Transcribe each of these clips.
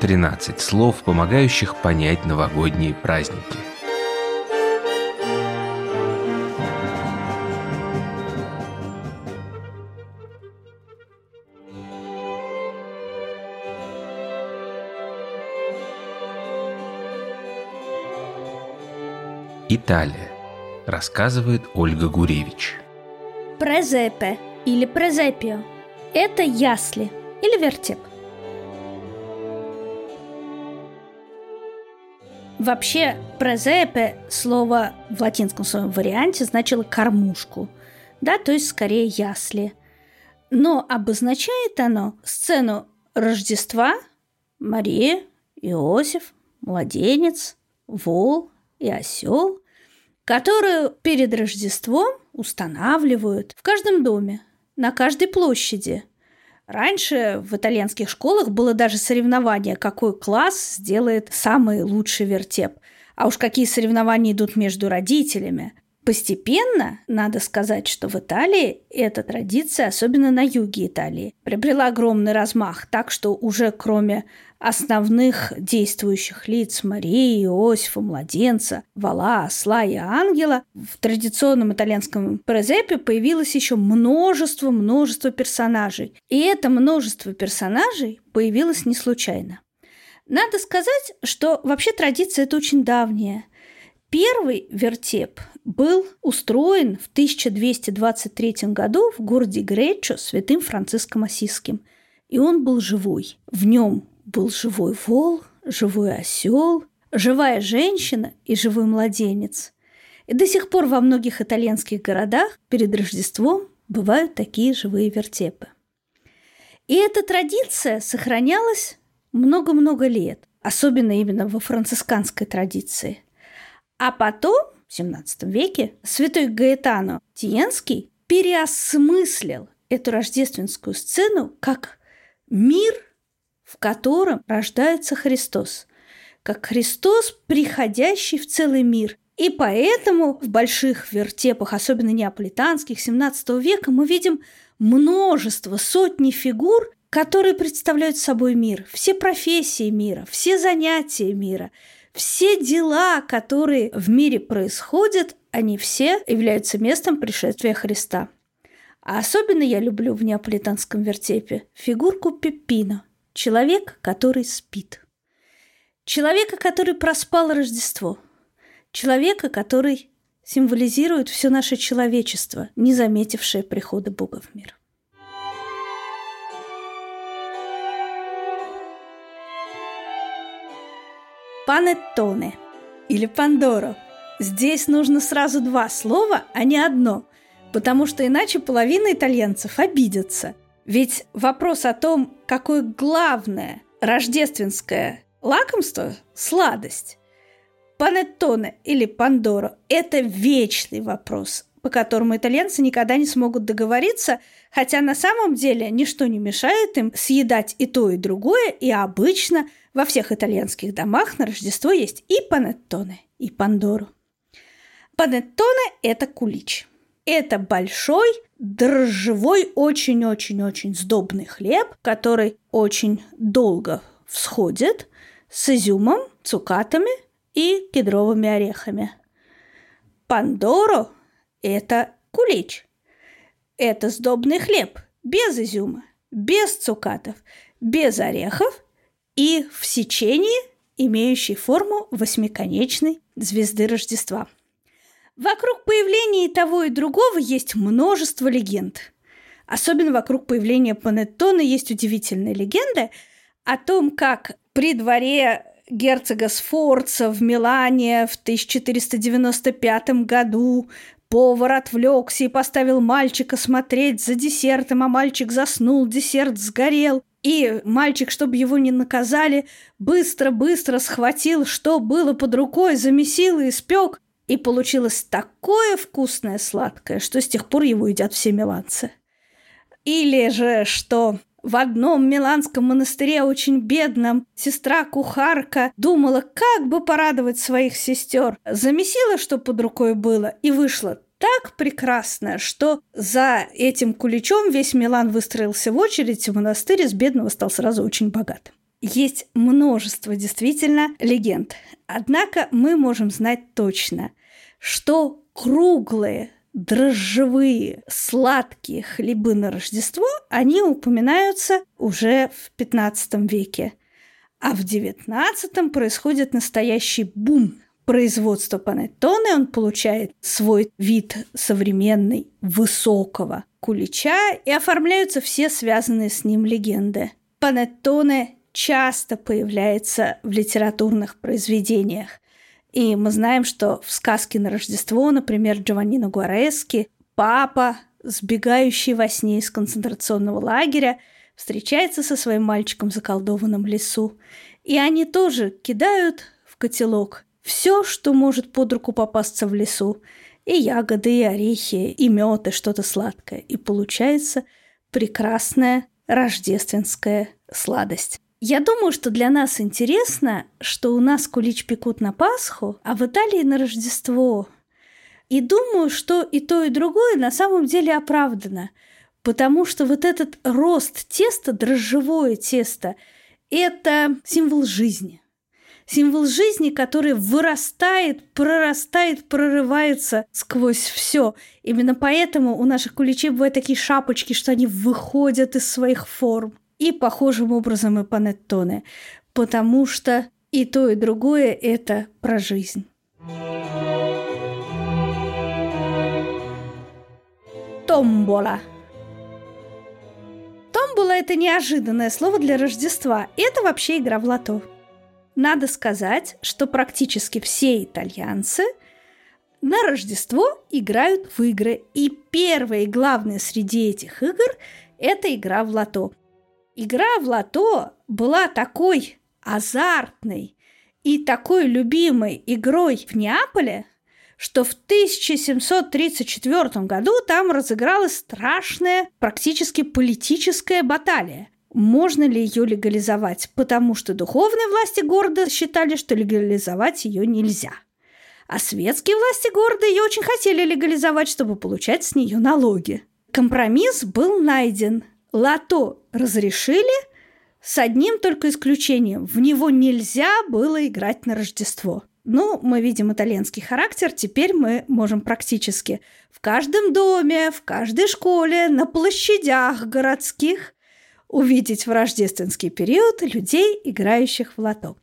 Тринадцать слов, помогающих понять новогодние праздники. Италия, рассказывает Ольга Гуревич. Презепе или презепио – это ясли или вертеп. Вообще, презепе слово в латинском своем варианте значило кормушку, да, то есть скорее ясли. Но обозначает оно сцену Рождества, Мария, Иосиф, младенец, вол, и осел, которую перед Рождеством устанавливают в каждом доме, на каждой площади. Раньше в итальянских школах было даже соревнование, какой класс сделает самый лучший вертеп. А уж какие соревнования идут между родителями. Постепенно, надо сказать, что в Италии эта традиция, особенно на юге Италии, приобрела огромный размах, так что уже кроме основных действующих лиц Марии, Иосифа, младенца, вала, осла и ангела, в традиционном итальянском презепе появилось еще множество-множество персонажей. И это множество персонажей появилось не случайно. Надо сказать, что вообще традиция это очень давняя. Первый вертеп был устроен в 1223 году в городе Гречо святым Франциском Осиским. И он был живой. В нем был живой вол, живой осел, живая женщина и живой младенец. И до сих пор во многих итальянских городах перед Рождеством бывают такие живые вертепы. И эта традиция сохранялась много-много лет, особенно именно во францисканской традиции. А потом, XVII веке, святой Гаэтано Тиенский переосмыслил эту рождественскую сцену как мир – в котором рождается Христос, как Христос, приходящий в целый мир. И поэтому в больших вертепах, особенно неаполитанских, 17 века, мы видим множество, сотни фигур, которые представляют собой мир, все профессии мира, все занятия мира, все дела, которые в мире происходят, они все являются местом пришествия Христа. А особенно я люблю в неаполитанском вертепе фигурку Пеппино – Человек, который спит. Человека, который проспал Рождество. Человека, который символизирует все наше человечество, не заметившее прихода Бога в мир. Панеттоне или Пандоро. Здесь нужно сразу два слова, а не одно, потому что иначе половина итальянцев обидятся – ведь вопрос о том, какое главное рождественское лакомство – сладость. Панеттоне или Пандоро – это вечный вопрос, по которому итальянцы никогда не смогут договориться, хотя на самом деле ничто не мешает им съедать и то, и другое, и обычно во всех итальянских домах на Рождество есть и панеттоне, и пандоро. Панеттоне – это кулич. Это большой дрожжевой, очень-очень-очень сдобный хлеб, который очень долго всходит с изюмом, цукатами и кедровыми орехами. Пандоро – это кулич. Это сдобный хлеб без изюма, без цукатов, без орехов и в сечении, имеющий форму восьмиконечной звезды Рождества – Вокруг появления того, и другого есть множество легенд. Особенно вокруг появления Панеттона есть удивительная легенда о том, как при дворе герцога Сфорца в Милане в 1495 году повар отвлекся и поставил мальчика смотреть за десертом, а мальчик заснул, десерт сгорел. И мальчик, чтобы его не наказали, быстро-быстро схватил, что было под рукой, замесил и испек, и получилось такое вкусное сладкое, что с тех пор его едят все миланцы. Или же, что в одном миланском монастыре очень бедном сестра-кухарка думала, как бы порадовать своих сестер. Замесила, что под рукой было, и вышло так прекрасно, что за этим куличом весь Милан выстроился в очередь, и монастырь из бедного стал сразу очень богатым. Есть множество действительно легенд. Однако мы можем знать точно, что круглые дрожжевые сладкие хлебы на Рождество, они упоминаются уже в 15 веке. А в 19 происходит настоящий бум производства панеттоне. Он получает свой вид современный, высокого кулича, и оформляются все связанные с ним легенды. Панеттоне часто появляется в литературных произведениях. И мы знаем, что в сказке на Рождество, например, Джованнино Гуарески, папа, сбегающий во сне из концентрационного лагеря, встречается со своим мальчиком в заколдованном лесу. И они тоже кидают в котелок все, что может под руку попасться в лесу. И ягоды, и орехи, и мед, и что-то сладкое. И получается прекрасная рождественская сладость. Я думаю, что для нас интересно, что у нас кулич пекут на Пасху, а в Италии на Рождество. И думаю, что и то, и другое на самом деле оправдано, потому что вот этот рост теста, дрожжевое тесто, это символ жизни. Символ жизни, который вырастает, прорастает, прорывается сквозь все. Именно поэтому у наших куличей бывают такие шапочки, что они выходят из своих форм и похожим образом и панеттоне, потому что и то, и другое – это про жизнь. Томбола. Томбола – это неожиданное слово для Рождества. Это вообще игра в лото. Надо сказать, что практически все итальянцы на Рождество играют в игры. И первое и главное среди этих игр – это игра в лото – Игра в лото была такой азартной и такой любимой игрой в Неаполе, что в 1734 году там разыгралась страшная, практически политическая баталия. Можно ли ее легализовать? Потому что духовные власти города считали, что легализовать ее нельзя. А светские власти города ее очень хотели легализовать, чтобы получать с нее налоги. Компромисс был найден – Лото разрешили с одним только исключением. В него нельзя было играть на Рождество. Ну, мы видим итальянский характер, теперь мы можем практически в каждом доме, в каждой школе, на площадях городских увидеть в рождественский период людей, играющих в лото.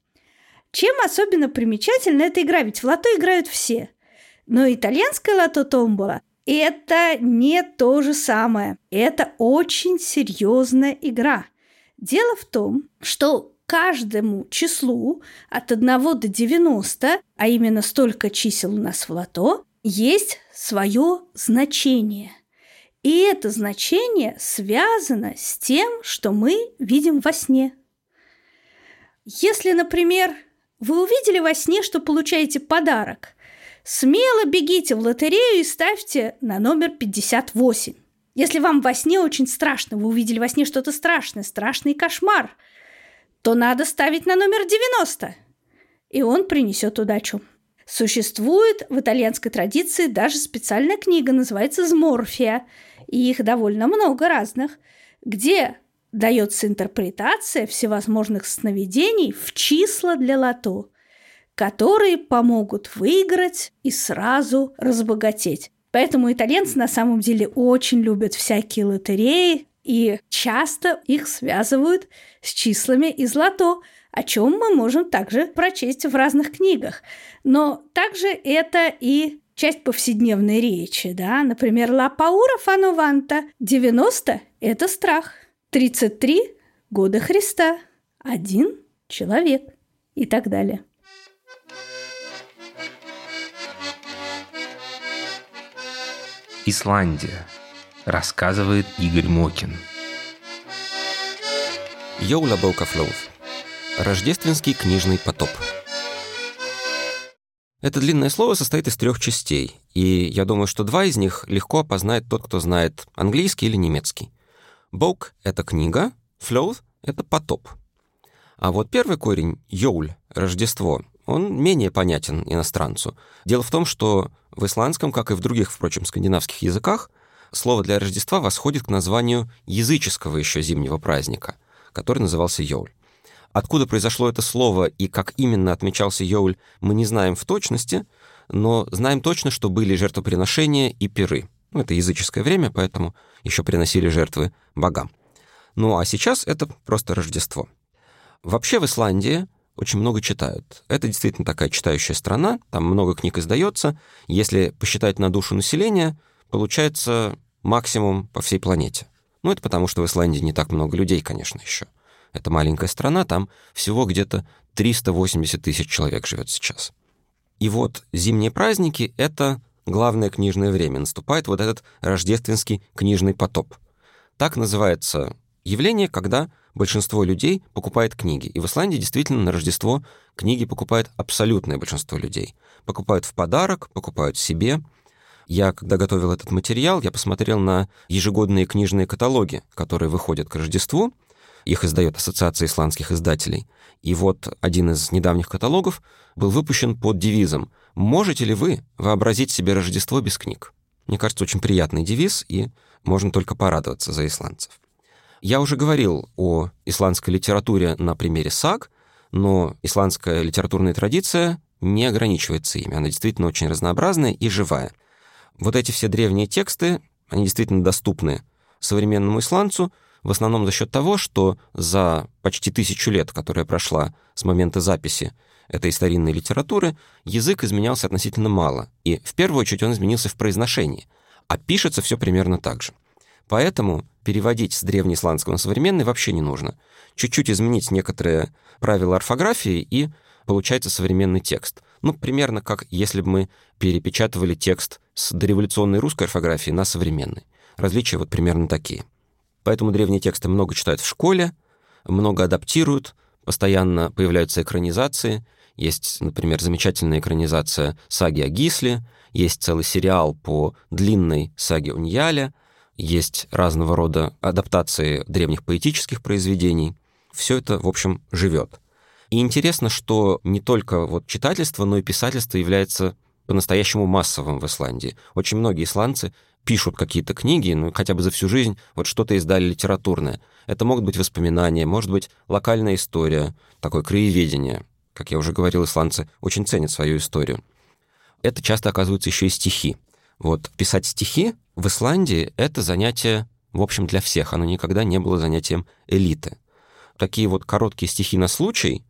Чем особенно примечательна эта игра? Ведь в лото играют все. Но итальянская лото-томбола это не то же самое. Это очень серьезная игра. Дело в том, что каждому числу от 1 до 90, а именно столько чисел у нас в лото, есть свое значение. И это значение связано с тем, что мы видим во сне. Если, например, вы увидели во сне, что получаете подарок – смело бегите в лотерею и ставьте на номер 58. Если вам во сне очень страшно, вы увидели во сне что-то страшное, страшный кошмар, то надо ставить на номер 90, и он принесет удачу. Существует в итальянской традиции даже специальная книга, называется «Зморфия», и их довольно много разных, где дается интерпретация всевозможных сновидений в числа для лото которые помогут выиграть и сразу разбогатеть. Поэтому итальянцы на самом деле очень любят всякие лотереи и часто их связывают с числами из лото, о чем мы можем также прочесть в разных книгах. Но также это и часть повседневной речи, да, например, «Ла паура фанованта» 90 – это страх, 33 – года Христа, один человек и так далее. Исландия, рассказывает Игорь Мокин. Йоула Боукафлоув. Рождественский книжный потоп. Это длинное слово состоит из трех частей, и я думаю, что два из них легко опознает тот, кто знает английский или немецкий. Боук — это книга, флоув — это потоп. А вот первый корень, йоуль, Рождество, он менее понятен иностранцу. Дело в том, что в исландском, как и в других, впрочем, скандинавских языках, слово для Рождества восходит к названию языческого еще зимнего праздника, который назывался Йоль. Откуда произошло это слово и как именно отмечался Йоль, мы не знаем в точности, но знаем точно, что были жертвоприношения и пиры. Ну, это языческое время, поэтому еще приносили жертвы богам. Ну а сейчас это просто Рождество. Вообще в Исландии очень много читают. Это действительно такая читающая страна, там много книг издается. Если посчитать на душу населения, получается максимум по всей планете. Ну, это потому, что в Исландии не так много людей, конечно, еще. Это маленькая страна, там всего где-то 380 тысяч человек живет сейчас. И вот зимние праздники — это главное книжное время. Наступает вот этот рождественский книжный потоп. Так называется явление, когда большинство людей покупает книги. И в Исландии действительно на Рождество книги покупает абсолютное большинство людей. Покупают в подарок, покупают себе. Я, когда готовил этот материал, я посмотрел на ежегодные книжные каталоги, которые выходят к Рождеству. Их издает Ассоциация исландских издателей. И вот один из недавних каталогов был выпущен под девизом «Можете ли вы вообразить себе Рождество без книг?» Мне кажется, очень приятный девиз, и можно только порадоваться за исландцев. Я уже говорил о исландской литературе на примере саг, но исландская литературная традиция не ограничивается ими. Она действительно очень разнообразная и живая. Вот эти все древние тексты, они действительно доступны современному исландцу, в основном за счет того, что за почти тысячу лет, которая прошла с момента записи этой старинной литературы, язык изменялся относительно мало. И в первую очередь он изменился в произношении, а пишется все примерно так же. Поэтому переводить с древнеисландского на современный вообще не нужно. Чуть-чуть изменить некоторые правила орфографии, и получается современный текст. Ну, примерно как если бы мы перепечатывали текст с дореволюционной русской орфографии на современный. Различия вот примерно такие. Поэтому древние тексты много читают в школе, много адаптируют, постоянно появляются экранизации. Есть, например, замечательная экранизация саги о Гисле, есть целый сериал по длинной саге Уньяля, есть разного рода адаптации древних поэтических произведений. Все это, в общем, живет. И интересно, что не только вот читательство, но и писательство является по-настоящему массовым в Исландии. Очень многие исландцы пишут какие-то книги, ну, хотя бы за всю жизнь вот что-то издали литературное. Это могут быть воспоминания, может быть, локальная история, такое краеведение. Как я уже говорил, исландцы очень ценят свою историю. Это часто оказываются еще и стихи. Вот писать стихи в Исландии — это занятие, в общем, для всех. Оно никогда не было занятием элиты. Такие вот короткие стихи на случай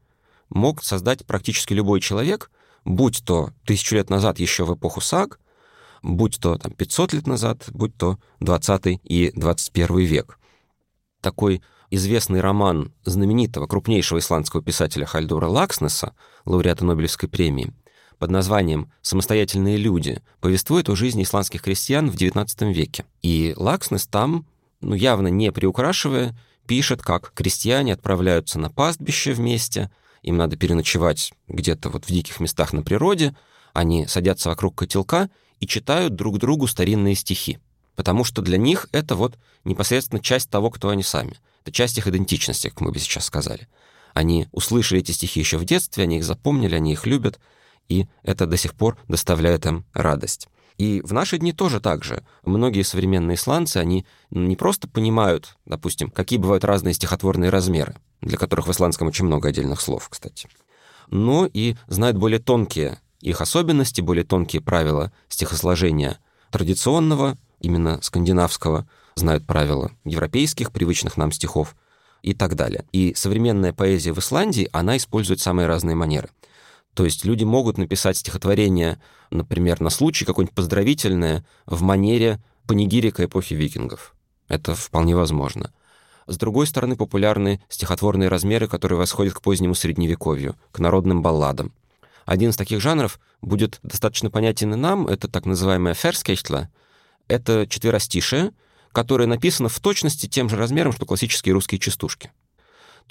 мог создать практически любой человек, будь то тысячу лет назад еще в эпоху саг, будь то там, 500 лет назад, будь то 20 и 21 век. Такой известный роман знаменитого, крупнейшего исландского писателя Хальдура Лакснеса, лауреата Нобелевской премии, под названием «Самостоятельные люди» повествует о жизни исландских крестьян в XIX веке. И Лакснес там, ну, явно не приукрашивая, пишет, как крестьяне отправляются на пастбище вместе, им надо переночевать где-то вот в диких местах на природе, они садятся вокруг котелка и читают друг другу старинные стихи. Потому что для них это вот непосредственно часть того, кто они сами. Это часть их идентичности, как мы бы сейчас сказали. Они услышали эти стихи еще в детстве, они их запомнили, они их любят, и это до сих пор доставляет им радость. И в наши дни тоже так же. Многие современные исландцы, они не просто понимают, допустим, какие бывают разные стихотворные размеры, для которых в исландском очень много отдельных слов, кстати, но и знают более тонкие их особенности, более тонкие правила стихосложения традиционного, именно скандинавского, знают правила европейских, привычных нам стихов и так далее. И современная поэзия в Исландии, она использует самые разные манеры — то есть люди могут написать стихотворение, например, на случай какое-нибудь поздравительное в манере панигирика эпохи викингов. Это вполне возможно. С другой стороны, популярны стихотворные размеры, которые восходят к позднему средневековью, к народным балладам. Один из таких жанров будет достаточно понятен и нам, это так называемая ферскейтла. Это четверостишее, которое написано в точности тем же размером, что классические русские частушки.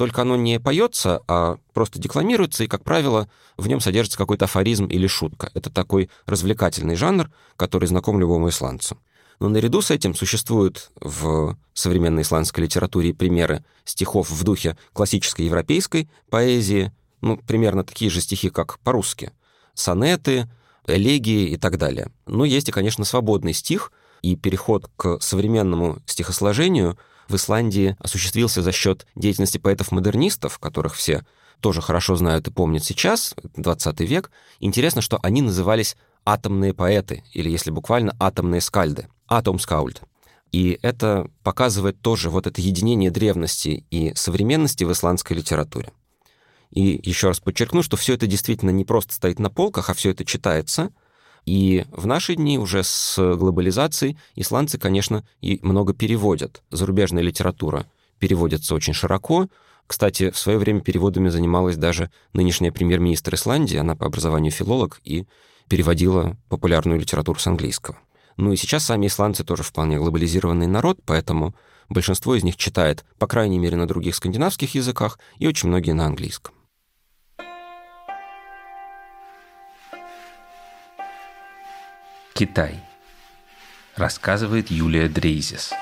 Только оно не поется, а просто декламируется, и, как правило, в нем содержится какой-то афоризм или шутка. Это такой развлекательный жанр, который знаком любому исландцу. Но наряду с этим существуют в современной исландской литературе примеры стихов в духе классической европейской поэзии, ну, примерно такие же стихи, как по-русски. Сонеты, элегии и так далее. Но есть и, конечно, свободный стих, и переход к современному стихосложению в Исландии осуществился за счет деятельности поэтов-модернистов, которых все тоже хорошо знают и помнят сейчас, 20 век. Интересно, что они назывались атомные поэты, или если буквально атомные скальды, атомскаульт. И это показывает тоже вот это единение древности и современности в исландской литературе. И еще раз подчеркну, что все это действительно не просто стоит на полках, а все это читается. И в наши дни уже с глобализацией исландцы, конечно, и много переводят. Зарубежная литература переводится очень широко. Кстати, в свое время переводами занималась даже нынешняя премьер-министр Исландии, она по образованию филолог и переводила популярную литературу с английского. Ну и сейчас сами исландцы тоже вполне глобализированный народ, поэтому большинство из них читает, по крайней мере, на других скандинавских языках и очень многие на английском. Китай. Рассказывает Юлия Дрейзис.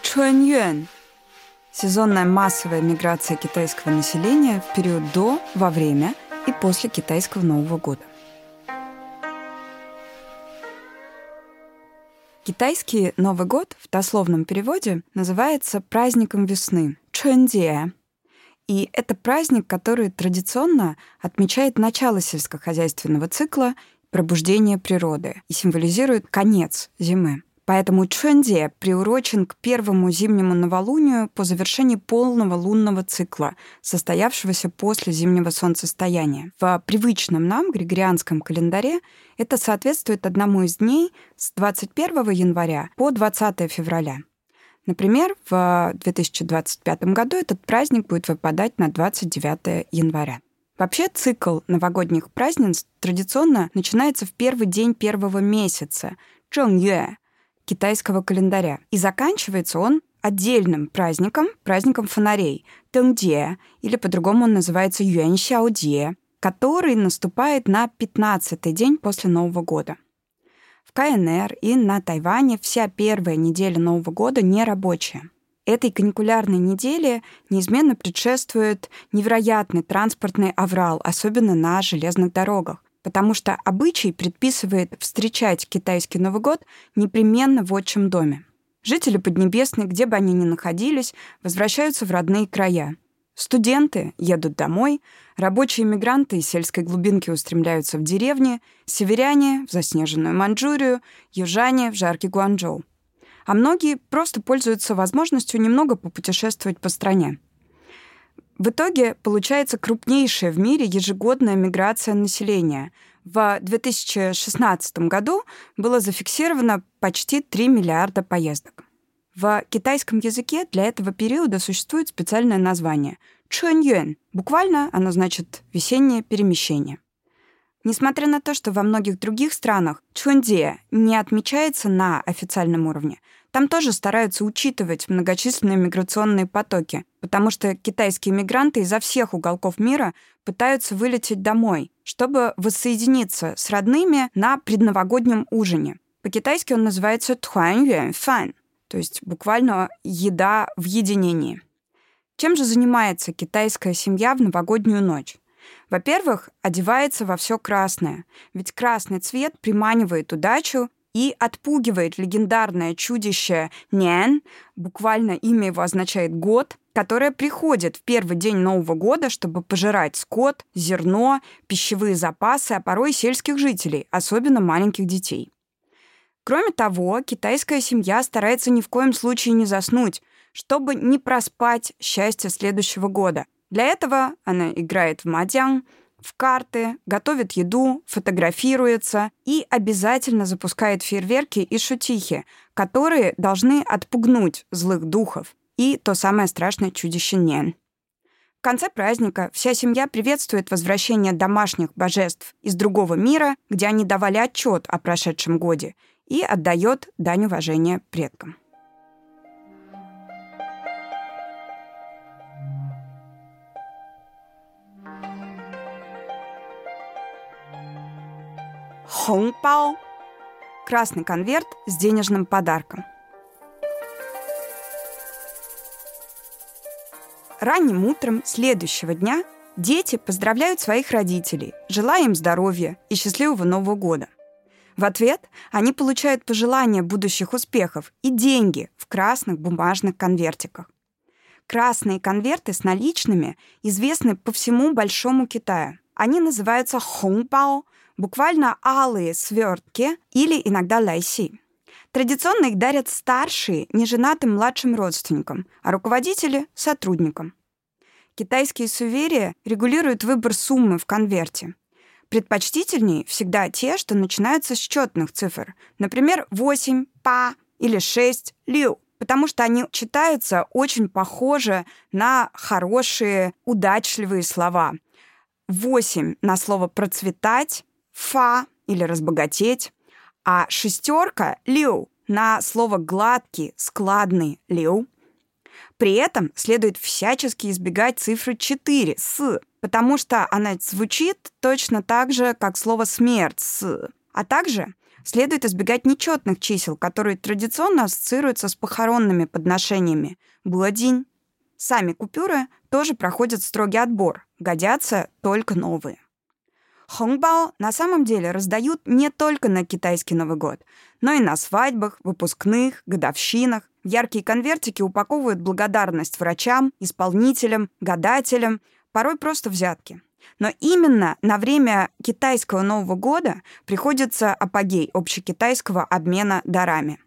Чуаньюэн – сезонная массовая миграция китайского населения в период до, во время и после китайского Нового года. Китайский Новый год в дословном переводе называется праздником весны – Чуэнде. И это праздник, который традиционно отмечает начало сельскохозяйственного цикла, пробуждение природы и символизирует конец зимы. Поэтому Чунде приурочен к первому зимнему новолунию по завершении полного лунного цикла, состоявшегося после зимнего солнцестояния. В привычном нам григорианском календаре это соответствует одному из дней с 21 января по 20 февраля. Например, в 2025 году этот праздник будет выпадать на 29 января. Вообще цикл новогодних празднеств традиционно начинается в первый день первого месяца – Чжэнгюэ, китайского календаря. И заканчивается он отдельным праздником, праздником фонарей, Тэнгде, или по-другому он называется Юэньсяодие, который наступает на 15-й день после Нового года. В КНР и на Тайване вся первая неделя Нового года нерабочая. Этой каникулярной неделе неизменно предшествует невероятный транспортный аврал, особенно на железных дорогах потому что обычай предписывает встречать китайский Новый год непременно в отчим доме. Жители Поднебесной, где бы они ни находились, возвращаются в родные края. Студенты едут домой, рабочие мигранты из сельской глубинки устремляются в деревни, северяне — в заснеженную Манчжурию, южане — в жаркий Гуанчжоу. А многие просто пользуются возможностью немного попутешествовать по стране. В итоге получается крупнейшая в мире ежегодная миграция населения. В 2016 году было зафиксировано почти 3 миллиарда поездок. В китайском языке для этого периода существует специальное название – чуньюэн. Буквально оно значит «весеннее перемещение». Несмотря на то, что во многих других странах чунде не отмечается на официальном уровне, там тоже стараются учитывать многочисленные миграционные потоки, потому что китайские мигранты изо всех уголков мира пытаются вылететь домой, чтобы воссоединиться с родными на предновогоднем ужине. По-китайски он называется «тхуань фан», то есть буквально «еда в единении». Чем же занимается китайская семья в новогоднюю ночь? Во-первых, одевается во все красное, ведь красный цвет приманивает удачу и отпугивает легендарное чудище Нян, буквально имя его означает «год», которое приходит в первый день Нового года, чтобы пожирать скот, зерно, пищевые запасы, а порой сельских жителей, особенно маленьких детей. Кроме того, китайская семья старается ни в коем случае не заснуть, чтобы не проспать счастье следующего года. Для этого она играет в мадян, в карты, готовит еду, фотографируется и обязательно запускает фейерверки и шутихи, которые должны отпугнуть злых духов и то самое страшное чудище Нен. В конце праздника вся семья приветствует возвращение домашних божеств из другого мира, где они давали отчет о прошедшем годе, и отдает дань уважения предкам. Хонgbао – красный конверт с денежным подарком. ранним утром следующего дня дети поздравляют своих родителей, желая им здоровья и счастливого Нового года. В ответ они получают пожелания будущих успехов и деньги в красных бумажных конвертиках. Красные конверты с наличными известны по всему Большому Китаю. Они называются хонgbао, буквально алые свертки или иногда лайси. Традиционно их дарят старшие, неженатым младшим родственникам, а руководители — сотрудникам. Китайские суверии регулируют выбор суммы в конверте. Предпочтительнее всегда те, что начинаются с четных цифр. Например, 8 па или 6 лю, потому что они читаются очень похоже на хорошие, удачливые слова. 8 на слово «процветать», «фа» или «разбогатеть», а шестерка — «лю» на слово «гладкий», «складный» — «лю». При этом следует всячески избегать цифры 4 «с», потому что она звучит точно так же, как слово «смерть» «с». А также следует избегать нечетных чисел, которые традиционно ассоциируются с похоронными подношениями. Буладинь. Сами купюры тоже проходят строгий отбор, годятся только новые. Хонgbао на самом деле раздают не только на китайский Новый год, но и на свадьбах, выпускных, годовщинах. Яркие конвертики упаковывают благодарность врачам, исполнителям, гадателям, порой просто взятки. Но именно на время китайского Нового года приходится апогей общекитайского обмена дарами.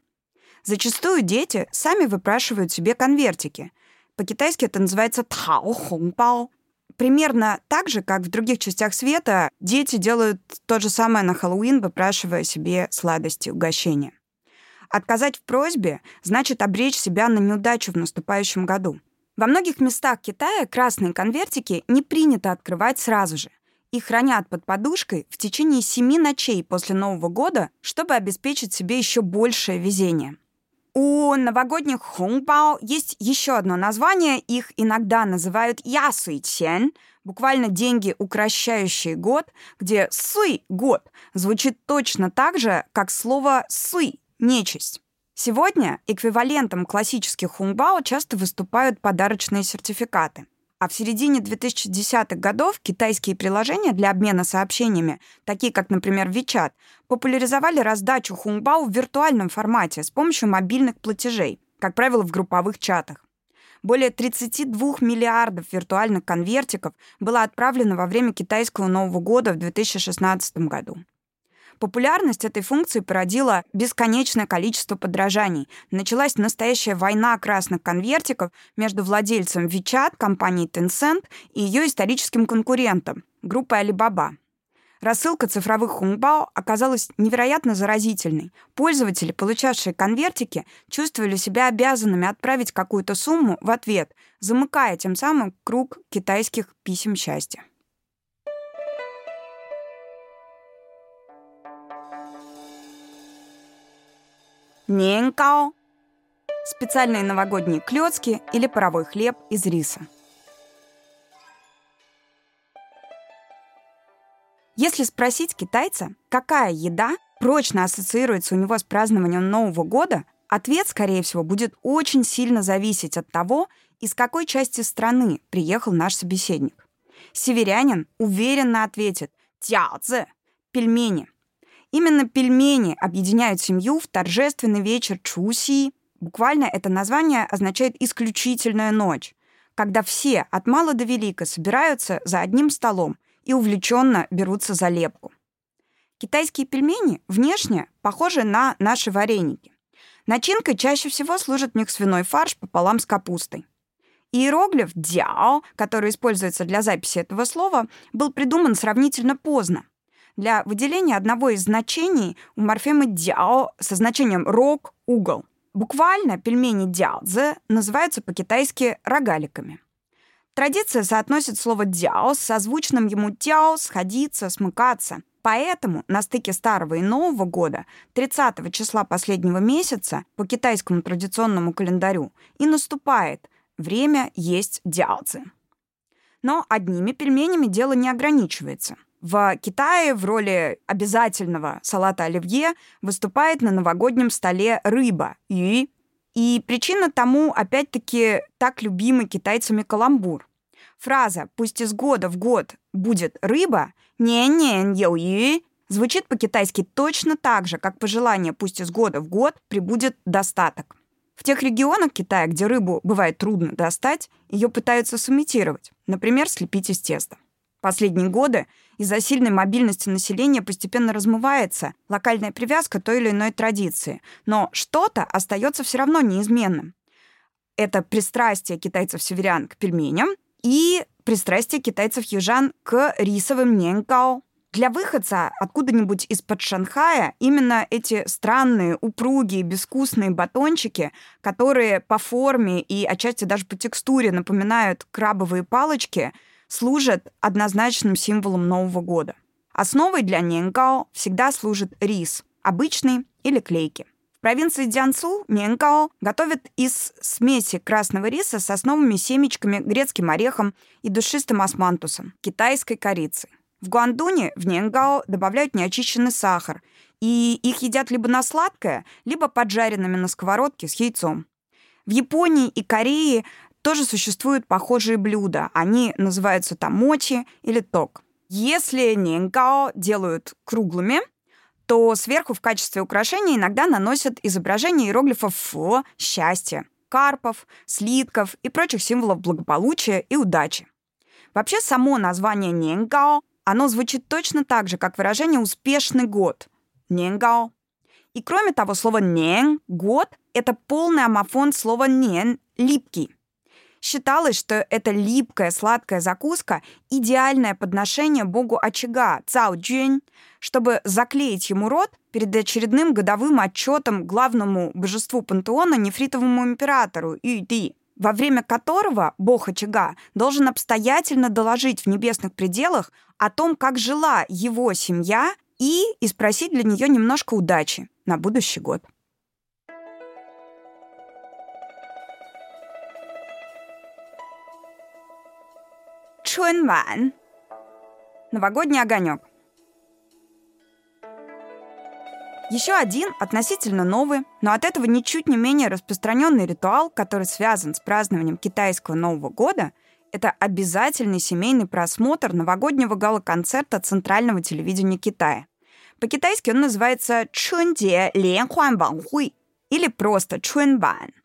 Зачастую дети сами выпрашивают себе конвертики. По-китайски это называется тао хонgbао примерно так же, как в других частях света, дети делают то же самое на Хэллоуин, выпрашивая себе сладости, угощения. Отказать в просьбе значит обречь себя на неудачу в наступающем году. Во многих местах Китая красные конвертики не принято открывать сразу же. Их хранят под подушкой в течение семи ночей после Нового года, чтобы обеспечить себе еще большее везение. У новогодних хунgbао есть еще одно название. Их иногда называют ясуйчен, буквально деньги, укращающие год, где суй — год звучит точно так же, как слово суй — нечисть. Сегодня эквивалентом классических хунgbао часто выступают подарочные сертификаты. А в середине 2010-х годов китайские приложения для обмена сообщениями, такие как, например, WeChat, популяризовали раздачу хунgbао в виртуальном формате с помощью мобильных платежей, как правило, в групповых чатах. Более 32 миллиардов виртуальных конвертиков было отправлено во время китайского Нового года в 2016 году. Популярность этой функции породила бесконечное количество подражаний. Началась настоящая война красных конвертиков между владельцем WeChat, компанией Tencent, и ее историческим конкурентом, группой Alibaba. Рассылка цифровых хунgbао оказалась невероятно заразительной. Пользователи, получавшие конвертики, чувствовали себя обязанными отправить какую-то сумму в ответ, замыкая тем самым круг китайских писем счастья. Ненкао – специальные новогодние клетки или паровой хлеб из риса. Если спросить китайца, какая еда прочно ассоциируется у него с празднованием Нового года, ответ, скорее всего, будет очень сильно зависеть от того, из какой части страны приехал наш собеседник. Северянин уверенно ответит «тяоцзы» – пельмени – Именно пельмени объединяют семью в торжественный вечер Чуси. Буквально это название означает «исключительная ночь», когда все от мала до велика собираются за одним столом и увлеченно берутся за лепку. Китайские пельмени внешне похожи на наши вареники. Начинкой чаще всего служит в них свиной фарш пополам с капустой. Иероглиф «дяо», который используется для записи этого слова, был придуман сравнительно поздно, для выделения одного из значений у морфемы «дяо» со значением «рог», «угол». Буквально пельмени дяозе называются по-китайски рогаликами. Традиция соотносит слово «дяо» с созвучным ему «тяо» — «сходиться», «смыкаться». Поэтому на стыке Старого и Нового года, 30 числа последнего месяца, по китайскому традиционному календарю, и наступает время есть дяоцы. Но одними пельменями дело не ограничивается. В Китае в роли обязательного салата оливье выступает на новогоднем столе рыба и И причина тому, опять-таки, так любимый китайцами каламбур. Фраза «пусть из года в год будет рыба» не-не, звучит по-китайски точно так же, как пожелание «пусть из года в год прибудет достаток». В тех регионах Китая, где рыбу бывает трудно достать, ее пытаются сымитировать, например, слепить из теста. Последние годы из-за сильной мобильности населения постепенно размывается локальная привязка той или иной традиции, но что-то остается все равно неизменным. Это пристрастие китайцев-северян к пельменям и пристрастие китайцев-южан к рисовым нянькао. Для выходца откуда-нибудь из-под Шанхая именно эти странные, упругие, безвкусные батончики, которые по форме и отчасти даже по текстуре напоминают крабовые палочки – служат однозначным символом Нового года. Основой для ненгао всегда служит рис, обычный или клейкий. В провинции Дзянцу ненгао готовят из смеси красного риса с основными семечками, грецким орехом и душистым османтусом, китайской корицей. В Гуандуне в ненгао добавляют неочищенный сахар, и их едят либо на сладкое, либо поджаренными на сковородке с яйцом. В Японии и Корее тоже существуют похожие блюда. Они называются тамочи или ток. Если ненгао делают круглыми, то сверху в качестве украшения иногда наносят изображение иероглифов фо – счастье, карпов, слитков и прочих символов благополучия и удачи. Вообще само название ненгао, оно звучит точно так же, как выражение «успешный год» – ненгао. И кроме того, слово «нен» – «год» — это полный амофон слова «нен» — «липкий». Считалось, что эта липкая сладкая закуска — идеальное подношение богу очага Цао Джюнь, чтобы заклеить ему рот перед очередным годовым отчетом главному божеству пантеона нефритовому императору Юйди, во время которого бог очага должен обстоятельно доложить в небесных пределах о том, как жила его семья, и, и спросить для нее немножко удачи на будущий год. Чунван. Новогодний огонек. Еще один относительно новый, но от этого ничуть не менее распространенный ритуал, который связан с празднованием китайского Нового года, это обязательный семейный просмотр новогоднего гала-концерта Центрального телевидения Китая. По-китайски он называется Чунде Лен Хуан или просто Чунбан –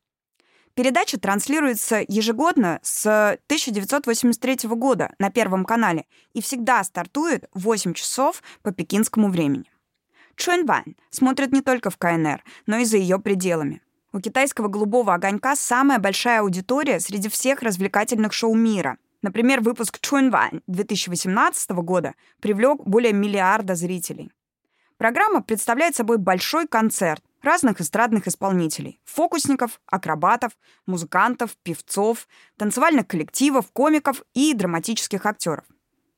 Передача транслируется ежегодно с 1983 года на Первом канале и всегда стартует в 8 часов по пекинскому времени. Чуньбань смотрит не только в КНР, но и за ее пределами. У китайского «Голубого огонька» самая большая аудитория среди всех развлекательных шоу мира. Например, выпуск Чуньвань 2018 года привлек более миллиарда зрителей. Программа представляет собой большой концерт, разных эстрадных исполнителей — фокусников, акробатов, музыкантов, певцов, танцевальных коллективов, комиков и драматических актеров.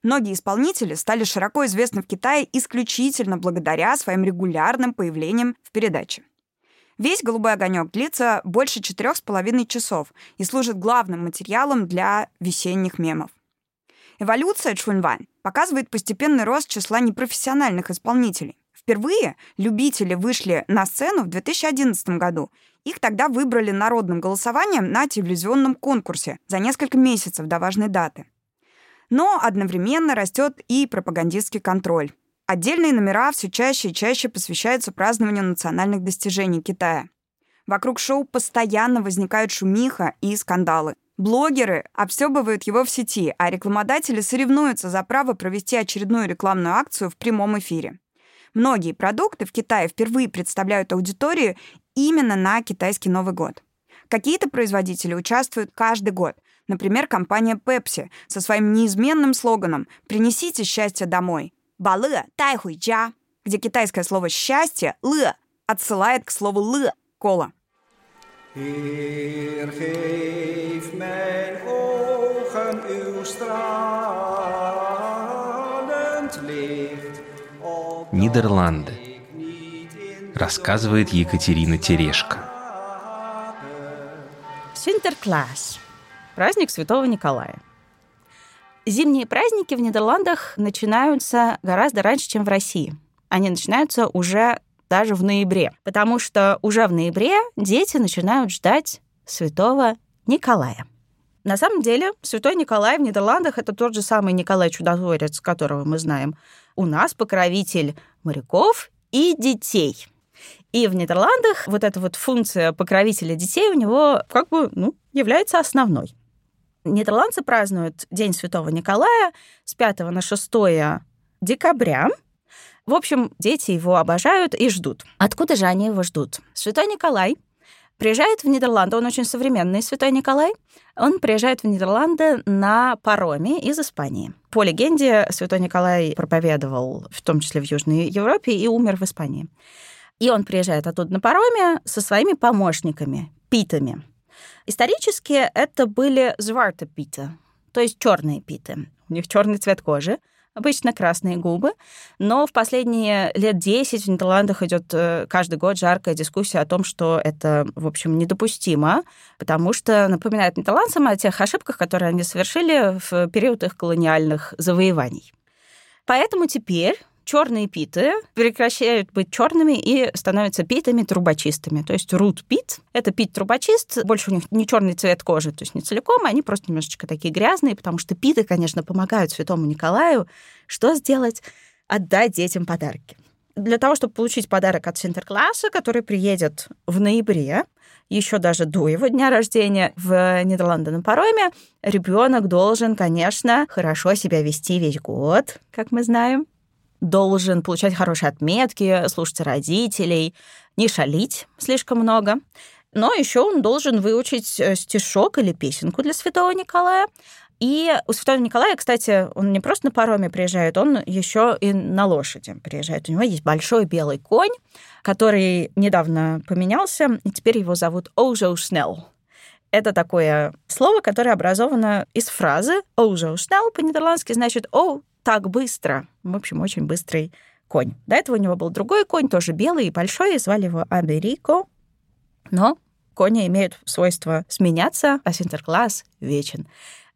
Многие исполнители стали широко известны в Китае исключительно благодаря своим регулярным появлениям в передаче. Весь «Голубой огонек» длится больше четырех с половиной часов и служит главным материалом для весенних мемов. Эволюция Чунвань показывает постепенный рост числа непрофессиональных исполнителей. Впервые любители вышли на сцену в 2011 году. Их тогда выбрали народным голосованием на телевизионном конкурсе за несколько месяцев до важной даты. Но одновременно растет и пропагандистский контроль. Отдельные номера все чаще и чаще посвящаются празднованию национальных достижений Китая. Вокруг шоу постоянно возникают шумиха и скандалы. Блогеры обстебывают его в сети, а рекламодатели соревнуются за право провести очередную рекламную акцию в прямом эфире. Многие продукты в Китае впервые представляют аудиторию именно на китайский Новый год. Какие-то производители участвуют каждый год. Например, компания Pepsi со своим неизменным слоганом «Принесите счастье домой» «Балы тай хуйджа», где китайское слово «счастье» «лы» отсылает к слову «лы» — «кола». Hier geef mijn ogen Нидерланды. Рассказывает Екатерина Терешко. Синтеркласс. Праздник Святого Николая. Зимние праздники в Нидерландах начинаются гораздо раньше, чем в России. Они начинаются уже даже в ноябре, потому что уже в ноябре дети начинают ждать святого Николая. На самом деле, Святой Николай в Нидерландах — это тот же самый Николай Чудотворец, которого мы знаем. У нас покровитель моряков и детей. И в Нидерландах вот эта вот функция покровителя детей у него как бы ну, является основной. Нидерландцы празднуют День Святого Николая с 5 на 6 декабря. В общем, дети его обожают и ждут. Откуда же они его ждут? Святой Николай приезжает в Нидерланды, он очень современный, Святой Николай. Он приезжает в Нидерланды на пароме из Испании. По легенде, Святой Николай проповедовал, в том числе в Южной Европе, и умер в Испании. И он приезжает оттуда на пароме со своими помощниками, питами. Исторически это были звартопиты, то есть черные питы. У них черный цвет кожи, обычно красные губы. Но в последние лет 10 в Нидерландах идет э, каждый год жаркая дискуссия о том, что это, в общем, недопустимо, потому что напоминает нидерландцам о тех ошибках, которые они совершили в период их колониальных завоеваний. Поэтому теперь черные питы прекращают быть черными и становятся питами трубочистыми. То есть рут пит — это пит-трубочист, больше у них не черный цвет кожи, то есть не целиком, они просто немножечко такие грязные, потому что питы, конечно, помогают святому Николаю. Что сделать? Отдать детям подарки. Для того, чтобы получить подарок от Синтеркласса, который приедет в ноябре, еще даже до его дня рождения в Нидерланды на пароме, ребенок должен, конечно, хорошо себя вести весь год, как мы знаем должен получать хорошие отметки, слушать родителей, не шалить слишком много. Но еще он должен выучить э, стишок или песенку для Святого Николая. И у Святого Николая, кстати, он не просто на пароме приезжает, он еще и на лошади приезжает. У него есть большой белый конь, который недавно поменялся, и теперь его зовут Оужоу Шнелл. Это такое слово, которое образовано из фразы «Оужоу Шнелл» по-нидерландски значит «О, так быстро. В общем, очень быстрый конь. До этого у него был другой конь, тоже белый и большой, и звали его Америко. Но кони имеют свойство сменяться, а Синтеркласс вечен.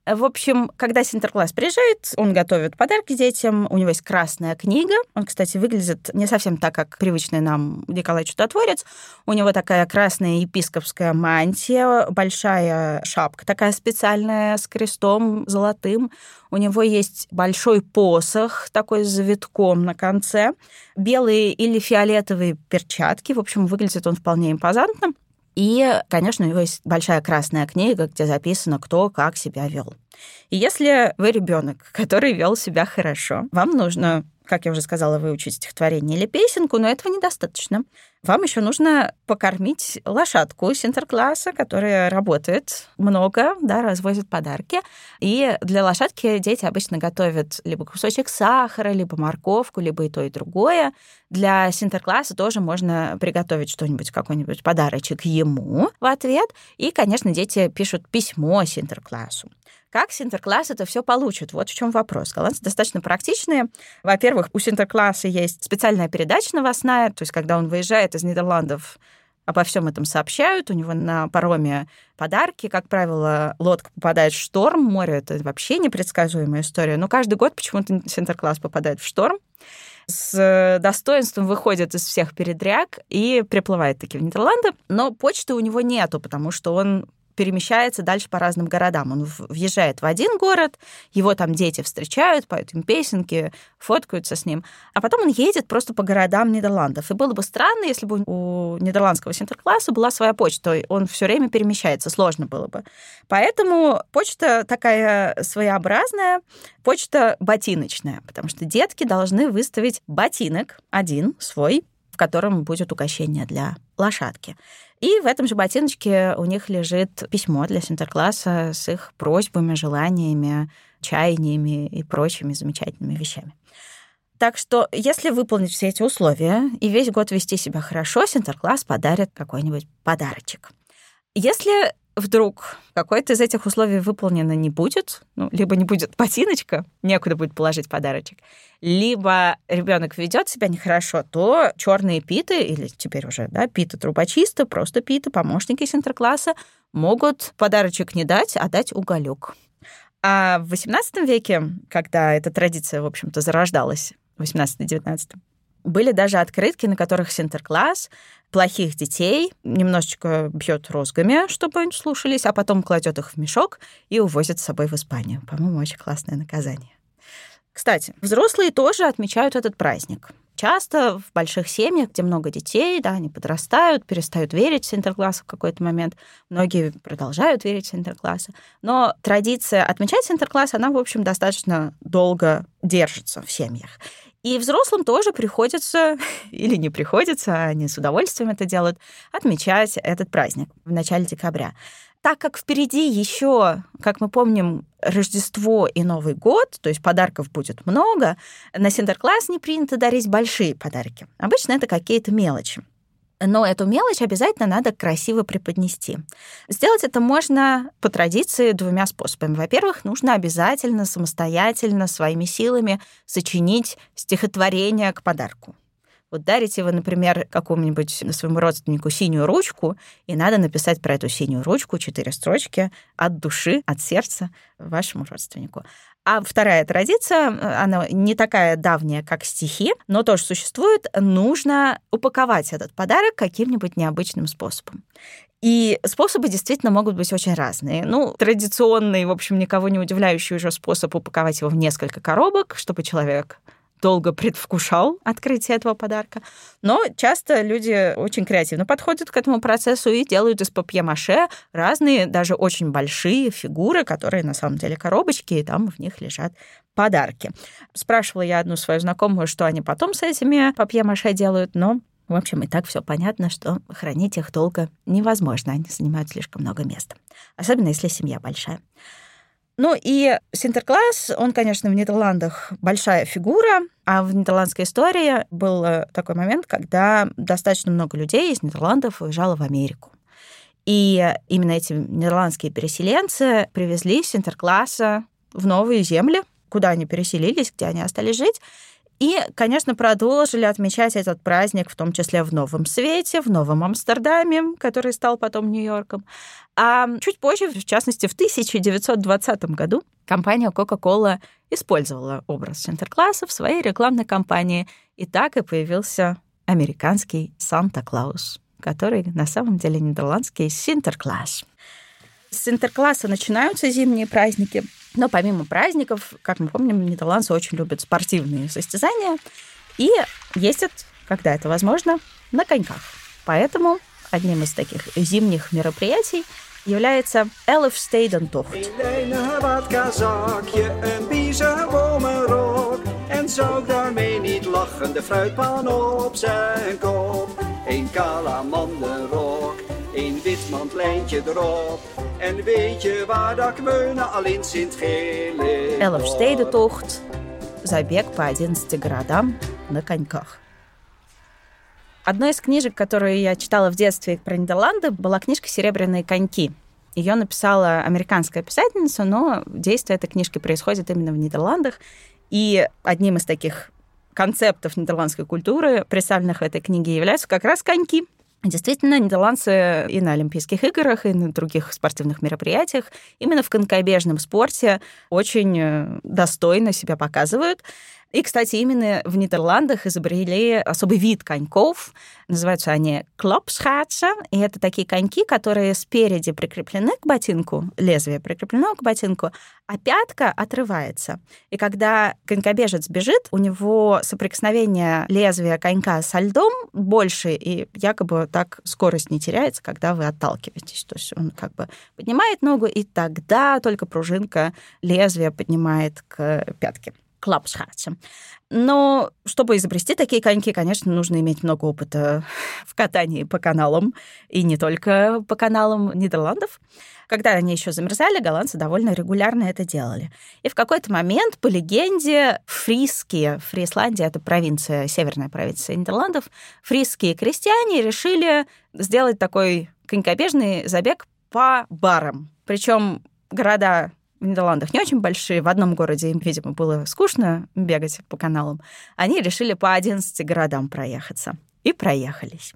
В общем, когда Синтеркласс приезжает, он готовит подарки детям, у него есть красная книга. Он, кстати, выглядит не совсем так, как привычный нам Николай Чудотворец. У него такая красная епископская мантия, большая шапка такая специальная с крестом золотым. У него есть большой посох такой с завитком на конце, белые или фиолетовые перчатки. В общем, выглядит он вполне импозантно. И, конечно, у него есть большая красная книга, где записано, кто как себя вел. И если вы ребенок, который вел себя хорошо, вам нужно как я уже сказала, выучить стихотворение или песенку, но этого недостаточно. Вам еще нужно покормить лошадку синтеркласса, которая работает много, да, развозит подарки. И для лошадки дети обычно готовят либо кусочек сахара, либо морковку, либо и то, и другое. Для синтеркласса тоже можно приготовить что-нибудь, какой-нибудь подарочек ему в ответ. И, конечно, дети пишут письмо синтерклассу. Как Синтеркласс это все получит? Вот в чем вопрос. Голландцы достаточно практичные. Во-первых, у Синтеркласса есть специальная передача новостная, то есть когда он выезжает из Нидерландов, обо всем этом сообщают. У него на пароме подарки. Как правило, лодка попадает в шторм. Море — это вообще непредсказуемая история. Но каждый год почему-то Синтеркласс попадает в шторм с достоинством выходит из всех передряг и приплывает таки в Нидерланды. Но почты у него нету, потому что он перемещается дальше по разным городам. Он въезжает в один город, его там дети встречают, поют им песенки, фоткаются с ним, а потом он едет просто по городам Нидерландов. И было бы странно, если бы у нидерландского синтеркласса была своя почта, он все время перемещается, сложно было бы. Поэтому почта такая своеобразная, почта ботиночная, потому что детки должны выставить ботинок один свой, в котором будет угощение для лошадки. И в этом же ботиночке у них лежит письмо для Синтеркласса с их просьбами, желаниями, чаяниями и прочими замечательными вещами. Так что, если выполнить все эти условия и весь год вести себя хорошо, Синтеркласс подарит какой-нибудь подарочек. Если вдруг какое-то из этих условий выполнено не будет, ну, либо не будет ботиночка, некуда будет положить подарочек, либо ребенок ведет себя нехорошо, то черные питы, или теперь уже, да, питы трубочисты, просто питы, помощники синтеркласса, могут подарочек не дать, а дать уголек. А в XVIII веке, когда эта традиция, в общем-то, зарождалась, в XVIII-XIX, Были даже открытки, на которых Синтеркласс плохих детей немножечко бьет розгами, чтобы они слушались, а потом кладет их в мешок и увозит с собой в Испанию. По-моему, очень классное наказание. Кстати, взрослые тоже отмечают этот праздник. Часто в больших семьях, где много детей, да, они подрастают, перестают верить в Синтеркласс в какой-то момент. Многие продолжают верить в Синтеркласса. Но традиция отмечать Синтеркласс, она, в общем, достаточно долго держится в семьях. И взрослым тоже приходится, или не приходится, а они с удовольствием это делают, отмечать этот праздник в начале декабря так как впереди еще, как мы помним, Рождество и Новый год, то есть подарков будет много, на Синтеркласс не принято дарить большие подарки. Обычно это какие-то мелочи. Но эту мелочь обязательно надо красиво преподнести. Сделать это можно по традиции двумя способами. Во-первых, нужно обязательно самостоятельно своими силами сочинить стихотворение к подарку. Вот дарите вы, например, какому-нибудь своему родственнику синюю ручку, и надо написать про эту синюю ручку четыре строчки от души, от сердца вашему родственнику. А вторая традиция, она не такая давняя, как стихи, но тоже существует. Нужно упаковать этот подарок каким-нибудь необычным способом. И способы действительно могут быть очень разные. Ну, традиционный, в общем, никого не удивляющий уже способ упаковать его в несколько коробок, чтобы человек долго предвкушал открытие этого подарка. Но часто люди очень креативно подходят к этому процессу и делают из папье-маше разные, даже очень большие фигуры, которые на самом деле коробочки, и там в них лежат подарки. Спрашивала я одну свою знакомую, что они потом с этими папье-маше делают, но в общем, и так все понятно, что хранить их долго невозможно, они занимают слишком много места, особенно если семья большая. Ну и Синтеркласс, он, конечно, в Нидерландах большая фигура, а в нидерландской истории был э, такой момент, когда достаточно много людей из Нидерландов уезжало в Америку. И именно эти нидерландские переселенцы привезли Синтеркласса в новые земли, куда они переселились, где они остались жить. И, конечно, продолжили отмечать этот праздник, в том числе в Новом Свете, в Новом Амстердаме, который стал потом Нью-Йорком. А чуть позже, в частности, в 1920 году, компания Coca-Cola использовала образ Синтеркласса в своей рекламной кампании. И так и появился американский Санта-Клаус, который на самом деле нидерландский Синтеркласс. С Синтеркласса начинаются зимние праздники, но помимо праздников, как мы помним, нидерландцы очень любят спортивные состязания и ездят, когда это возможно, на коньках. Поэтому одним из таких зимних мероприятий является. En kop. Een kalamanderrok een wit mandlijntje erop. En weet je waar dat Kmeunen al in Sint-Gele Elfstedentocht. Забег по 11 городам на коньках. Одной из книжек, которую я читала в детстве про Нидерланды, была книжка «Серебряные коньки». Ее написала американская писательница, но действие этой книжки происходит именно в Нидерландах. И одним из таких концептов нидерландской культуры, представленных в этой книге, являются как раз коньки. Действительно, нидерландцы и на Олимпийских играх, и на других спортивных мероприятиях именно в конькобежном спорте очень э, достойно себя показывают. И, кстати, именно в Нидерландах изобрели особый вид коньков. Называются они клопсхатса. И это такие коньки, которые спереди прикреплены к ботинку, лезвие прикреплено к ботинку, а пятка отрывается. И когда конькобежец бежит, у него соприкосновение лезвия конька со льдом больше, и якобы так скорость не теряется, когда вы отталкиваетесь. То есть он как бы поднимает ногу, и тогда только пружинка лезвия поднимает к пятке. Клапшхатсе. Но чтобы изобрести такие коньки, конечно, нужно иметь много опыта в катании по каналам, и не только по каналам Нидерландов. Когда они еще замерзали, голландцы довольно регулярно это делали. И в какой-то момент, по легенде, фриские, Фрисландия — это провинция, северная провинция Нидерландов, фриские крестьяне решили сделать такой конькобежный забег по барам. Причем города в Нидерландах не очень большие. В одном городе им, видимо, было скучно бегать по каналам. Они решили по 11 городам проехаться. И проехались.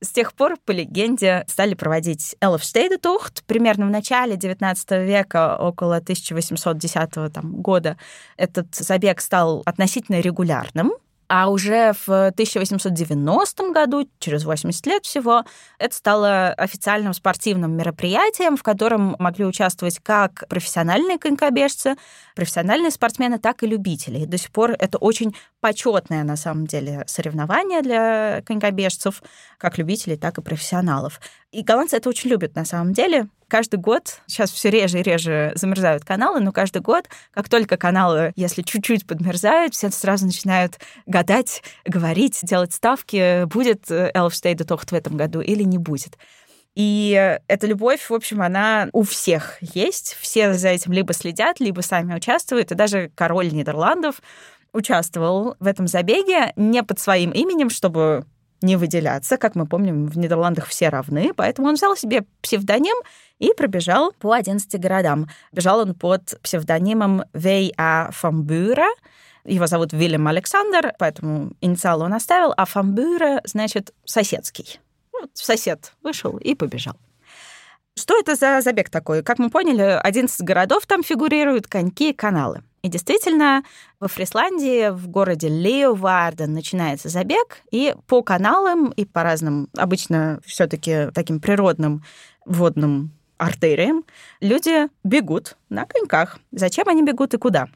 С тех пор, по легенде, стали проводить Элфштейдетухт. Примерно в начале XIX века, около 1810 там, года, этот забег стал относительно регулярным. А уже в 1890 году, через 80 лет всего, это стало официальным спортивным мероприятием, в котором могли участвовать как профессиональные конькобежцы, профессиональные спортсмены, так и любители. И до сих пор это очень почетное, на самом деле, соревнование для конькобежцев, как любителей, так и профессионалов. И голландцы это очень любят, на самом деле. Каждый год, сейчас все реже и реже замерзают каналы, но каждый год, как только каналы, если чуть-чуть подмерзают, все сразу начинают гадать, говорить, делать ставки, будет Элфштейда Тохт в этом году или не будет. И эта любовь, в общем, она у всех есть. Все за этим либо следят, либо сами участвуют. И даже король Нидерландов участвовал в этом забеге не под своим именем, чтобы не выделяться. Как мы помним, в Нидерландах все равны, поэтому он взял себе псевдоним и пробежал по 11 городам. Бежал он под псевдонимом Вей А Фамбюра. Его зовут Вильям Александр, поэтому инициал он оставил, а Фамбюра значит соседский. Вот сосед вышел и побежал. Что это за забег такой? Как мы поняли, 11 городов там фигурируют, коньки, каналы. И действительно, во Фрисландии, в городе Леоварден начинается забег, и по каналам, и по разным, обычно все таки таким природным водным артериям, люди бегут на коньках. Зачем они бегут и куда?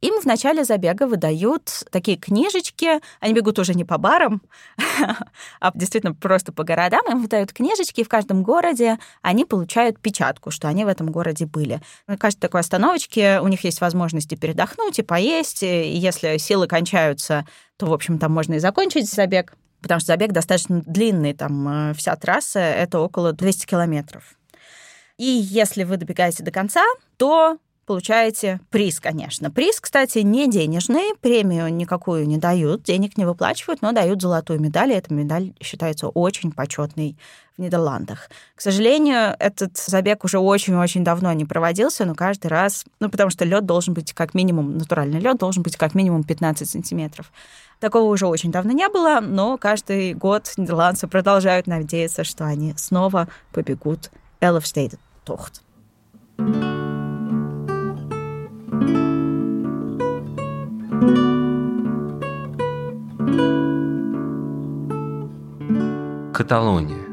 Им в начале забега выдают такие книжечки, они бегут уже не по барам, а действительно просто по городам, им выдают книжечки, и в каждом городе они получают печатку, что они в этом городе были. На каждой такой остановочке у них есть возможности передохнуть и поесть, и если силы кончаются, то, в общем, там можно и закончить забег, потому что забег достаточно длинный, там э, вся трасса — это около 200 километров. И если вы добегаете до конца, то получаете приз, конечно. Приз, кстати, не денежный, премию никакую не дают, денег не выплачивают, но дают золотую медаль, и эта медаль считается очень почетной в Нидерландах. К сожалению, этот забег уже очень-очень давно не проводился, но каждый раз, ну, потому что лед должен быть как минимум, натуральный лед должен быть как минимум 15 сантиметров. Такого уже очень давно не было, но каждый год нидерландцы продолжают надеяться, что они снова побегут Тохт. You Каталония.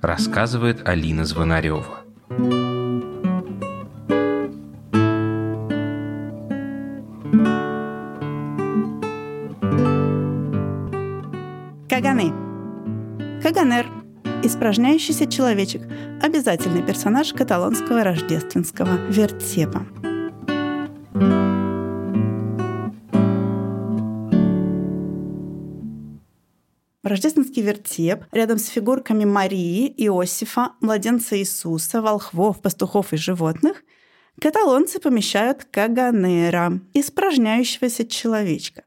Рассказывает Алина Звонарева. Каганы. Каганер – испражняющийся человечек, обязательный персонаж каталонского рождественского вертепа. Рождественский вертеп рядом с фигурками Марии, Иосифа, младенца Иисуса, волхвов, пастухов и животных каталонцы помещают каганера, испражняющегося человечка.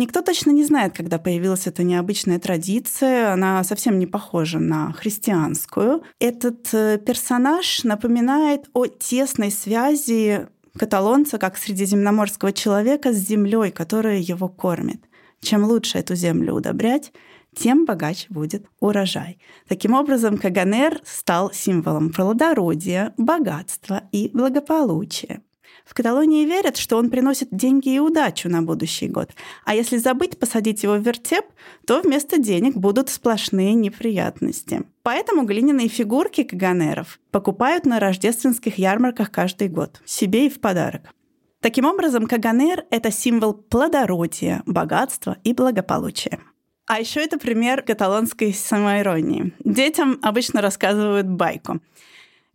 Никто точно не знает, когда появилась эта необычная традиция. Она совсем не похожа на христианскую. Этот э, персонаж напоминает о тесной связи каталонца как средиземноморского человека с землей, которая его кормит. Чем лучше эту землю удобрять, тем богаче будет урожай. Таким образом, Каганер стал символом плодородия, богатства и благополучия. В Каталонии верят, что он приносит деньги и удачу на будущий год. А если забыть посадить его в вертеп, то вместо денег будут сплошные неприятности. Поэтому глиняные фигурки каганеров покупают на рождественских ярмарках каждый год, себе и в подарок. Таким образом, каганер — это символ плодородия, богатства и благополучия. А еще это пример каталонской самоиронии. Детям обычно рассказывают байку.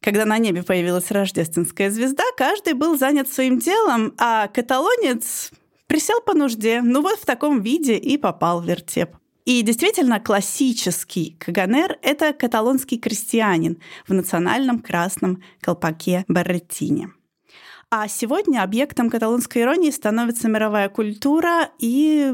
Когда на небе появилась рождественская звезда, каждый был занят своим делом, а каталонец присел по нужде. Ну вот в таком виде и попал в вертеп. И действительно, классический Каганер — это каталонский крестьянин в национальном красном колпаке Барреттине. А сегодня объектом каталонской иронии становится мировая культура и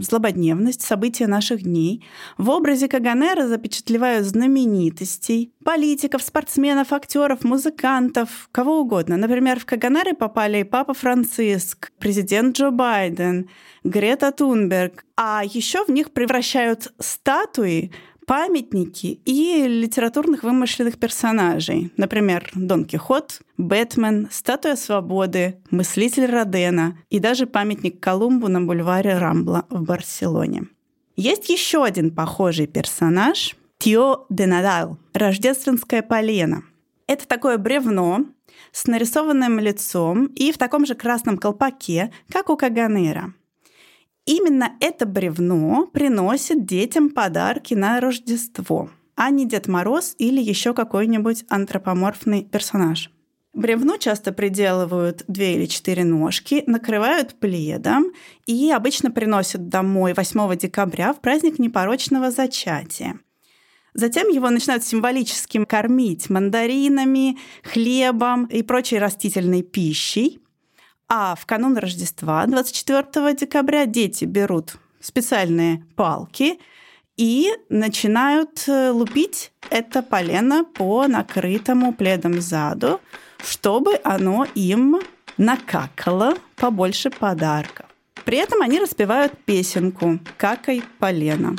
злободневность, события наших дней. В образе Каганера запечатлевают знаменитостей, политиков, спортсменов, актеров, музыкантов, кого угодно. Например, в Каганеры попали и Папа Франциск, президент Джо Байден, Грета Тунберг. А еще в них превращают статуи памятники и литературных вымышленных персонажей. Например, Дон Кихот, Бэтмен, Статуя свободы, Мыслитель Родена и даже памятник Колумбу на бульваре Рамбла в Барселоне. Есть еще один похожий персонаж – Тио де Надал, рождественское полено. Это такое бревно с нарисованным лицом и в таком же красном колпаке, как у Каганера – Именно это бревно приносит детям подарки на Рождество, а не Дед Мороз или еще какой-нибудь антропоморфный персонаж. Бревну часто приделывают две или четыре ножки, накрывают пледом и обычно приносят домой 8 декабря в праздник непорочного зачатия. Затем его начинают символически кормить мандаринами, хлебом и прочей растительной пищей. А в канун Рождества, 24 декабря, дети берут специальные палки и начинают э, лупить это полено по накрытому пледом заду, чтобы оно им накакало побольше подарков. При этом они распевают песенку «Какай полено».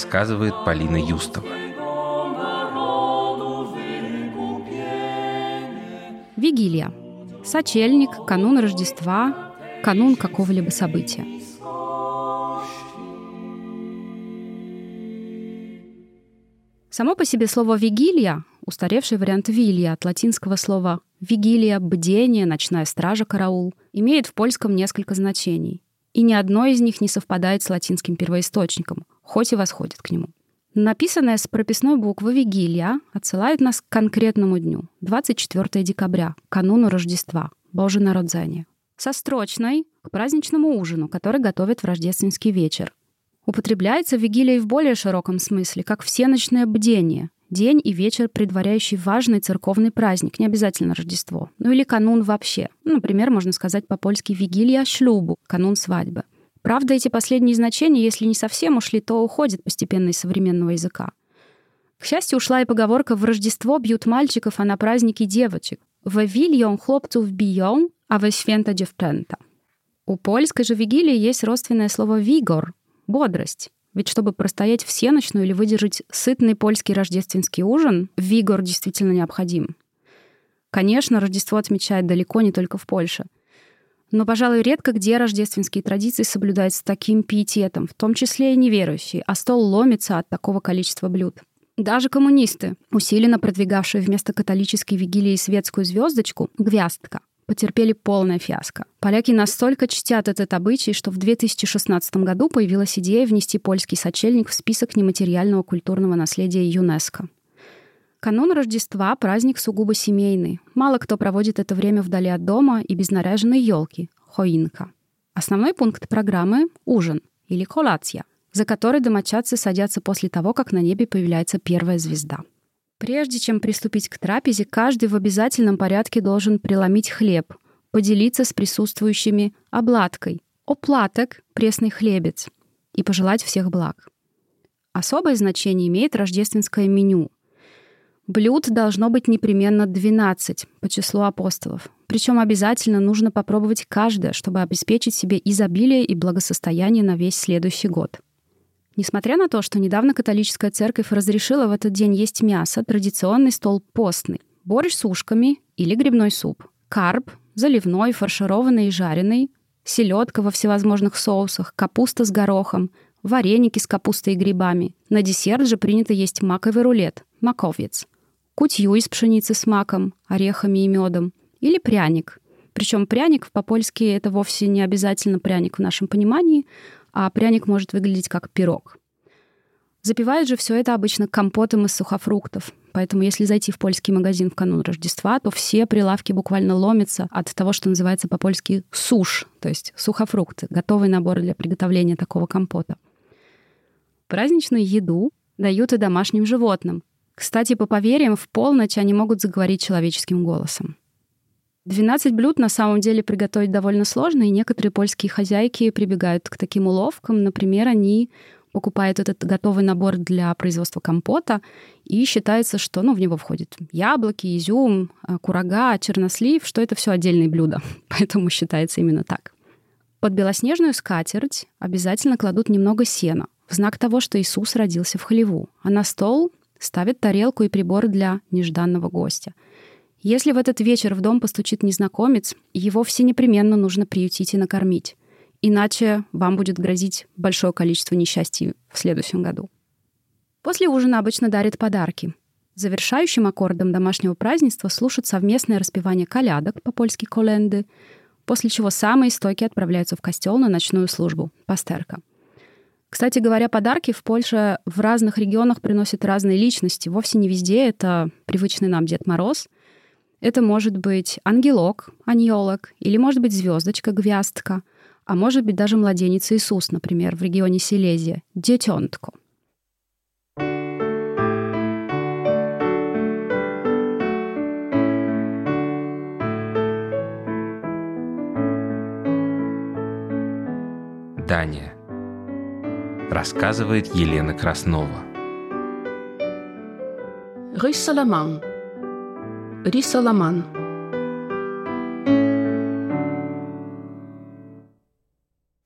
Рассказывает Полина Юстова. Вигилия. Сочельник, канун Рождества, канун какого-либо события. Само по себе слово «вигилия» — устаревший вариант «вилья» от латинского слова «вигилия», «бдение», «ночная стража», «караул» — имеет в польском несколько значений и ни одно из них не совпадает с латинским первоисточником, хоть и восходит к нему. Написанное с прописной буквы «Вигилия» отсылает нас к конкретному дню, 24 декабря, кануну Рождества, Божье народзание. Со строчной — к праздничному ужину, который готовят в рождественский вечер. Употребляется вигилия в более широком смысле, как всеночное бдение, день и вечер, предваряющий важный церковный праздник, не обязательно Рождество, ну или канун вообще. Ну, например, можно сказать по-польски «вигилия шлюбу», канун свадьбы. Правда, эти последние значения, если не совсем ушли, то уходят постепенно из современного языка. К счастью, ушла и поговорка «в Рождество бьют мальчиков, а на праздники девочек». «В вильон хлопцов бион, а в święta dziewczęta». У польской же вигилии есть родственное слово «вигор» — бодрость. Ведь чтобы простоять всеночную или выдержать сытный польский рождественский ужин, вигор действительно необходим. Конечно, Рождество отмечают далеко не только в Польше. Но, пожалуй, редко где рождественские традиции соблюдаются таким пиететом, в том числе и неверующие, а стол ломится от такого количества блюд. Даже коммунисты, усиленно продвигавшие вместо католической вигилии светскую звездочку, гвяздка, потерпели полное фиаско. Поляки настолько чтят этот обычай, что в 2016 году появилась идея внести польский сочельник в список нематериального культурного наследия ЮНЕСКо. Канун Рождества — праздник сугубо семейный. Мало кто проводит это время вдали от дома и без наряженной елки — хоинка. Основной пункт программы — ужин или колация, за который домочадцы садятся после того, как на небе появляется первая звезда. Прежде чем приступить к трапезе, каждый в обязательном порядке должен преломить хлеб, поделиться с присутствующими обладкой, оплаток, пресный хлебец и пожелать всех благ. Особое значение имеет рождественское меню. Блюд должно быть непременно 12 по числу апостолов. Причем обязательно нужно попробовать каждое, чтобы обеспечить себе изобилие и благосостояние на весь следующий год. Несмотря на то, что недавно католическая церковь разрешила в этот день есть мясо, традиционный стол постный. Борщ с ушками или грибной суп. Карп, заливной, фаршированный и жареный. Селедка во всевозможных соусах, капуста с горохом, вареники с капустой и грибами. На десерт же принято есть маковый рулет, маковец. Кутью из пшеницы с маком, орехами и медом. Или пряник. Причем пряник по-польски это вовсе не обязательно пряник в нашем понимании, а пряник может выглядеть как пирог. Запивают же все это обычно компотом из сухофруктов. Поэтому если зайти в польский магазин в канун Рождества, то все прилавки буквально ломятся от того, что называется по-польски суш, то есть сухофрукты, готовый набор для приготовления такого компота. Праздничную еду дают и домашним животным. Кстати, по поверьям, в полночь они могут заговорить человеческим голосом. 12 блюд на самом деле приготовить довольно сложно, и некоторые польские хозяйки прибегают к таким уловкам. Например, они покупают этот готовый набор для производства компота, и считается, что ну, в него входит яблоки, изюм, а, курага, чернослив, что это все отдельные блюда. Поэтому считается именно так. Под белоснежную скатерть обязательно кладут немного сена, в знак того, что Иисус родился в хлеву, а на стол ставят тарелку и приборы для нежданного гостя. Если в этот вечер в дом постучит незнакомец, его все непременно нужно приютить и накормить. Иначе вам будет грозить большое количество несчастий в следующем году. После ужина обычно дарят подарки. Завершающим аккордом домашнего празднества слушают совместное распевание колядок, по-польски коленды, после чего самые стойкие отправляются в костел на ночную службу, пастерка. Кстати говоря, подарки в Польше в разных регионах приносят разные личности. Вовсе не везде это привычный нам Дед Мороз. Это может быть ангелок, аньолок, или может быть звездочка, гвяздка — а может быть даже младенец Иисус, например, в регионе Силезия, детентку. Дания. Рассказывает Елена Краснова. Рис-Саламан. Рис-Саламан.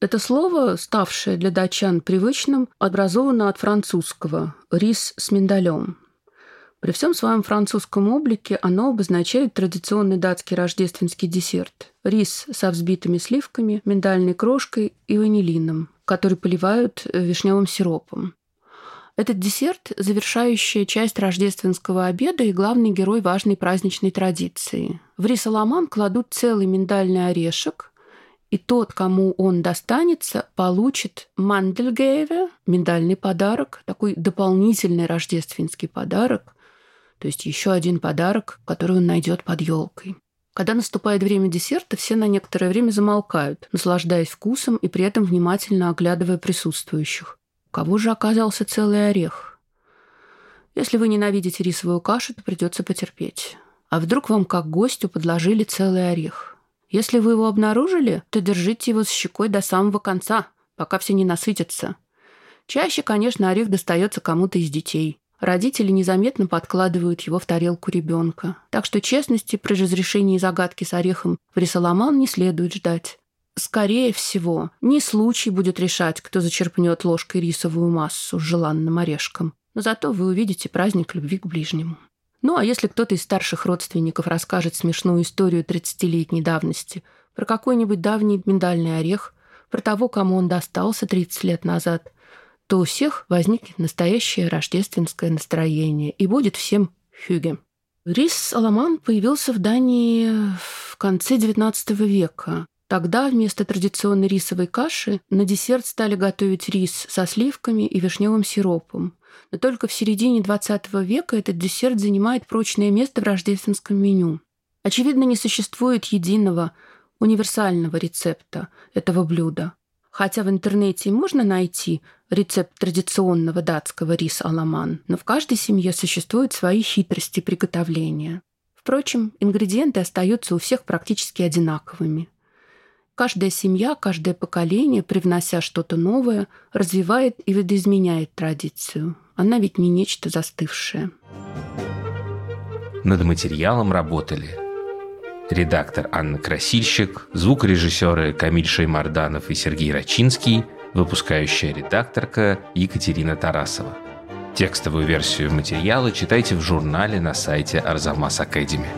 Это слово, ставшее для датчан привычным, образовано от французского «рис с миндалем». При всем своем французском облике оно обозначает традиционный датский рождественский десерт – рис со взбитыми сливками, миндальной крошкой и ванилином, который поливают вишневым сиропом. Этот десерт – завершающая часть рождественского обеда и главный герой важной праздничной традиции. В рис аламан кладут целый миндальный орешек, и тот, кому он достанется, получит мандельгейве, миндальный подарок, такой дополнительный рождественский подарок, то есть еще один подарок, который он найдет под елкой. Когда наступает время десерта, все на некоторое время замолкают, наслаждаясь вкусом и при этом внимательно оглядывая присутствующих. Кого же оказался целый орех? Если вы ненавидите рисовую кашу, то придется потерпеть. А вдруг вам как гостю подложили целый орех? Если вы его обнаружили, то держите его с щекой до самого конца, пока все не насытятся. Чаще, конечно, орех достается кому-то из детей. Родители незаметно подкладывают его в тарелку ребенка. Так что честности при разрешении загадки с орехом в рисоламан не следует ждать. Скорее всего, не случай будет решать, кто зачерпнет ложкой рисовую массу с желанным орешком. Но зато вы увидите праздник любви к ближнему. Ну, а если кто-то из старших родственников расскажет смешную историю 30-летней давности про какой-нибудь давний миндальный орех, про того, кому он достался 30 лет назад, то у всех возникнет настоящее рождественское настроение и будет всем хюге. Рис Аламан появился в Дании в конце XIX века. Тогда вместо традиционной рисовой каши на десерт стали готовить рис со сливками и вишневым сиропом. Но только в середине XX века этот десерт занимает прочное место в рождественском меню. Очевидно, не существует единого, универсального рецепта этого блюда. Хотя в интернете можно найти рецепт традиционного датского риса аламан, но в каждой семье существуют свои хитрости приготовления. Впрочем, ингредиенты остаются у всех практически одинаковыми. Каждая семья, каждое поколение, привнося что-то новое, развивает и видоизменяет традицию. Она ведь не нечто застывшее. Над материалом работали редактор Анна Красильщик, звукорежиссеры Камиль Шеймарданов и Сергей Рачинский, выпускающая редакторка Екатерина Тарасова. Текстовую версию материала читайте в журнале на сайте Арзамас Академи.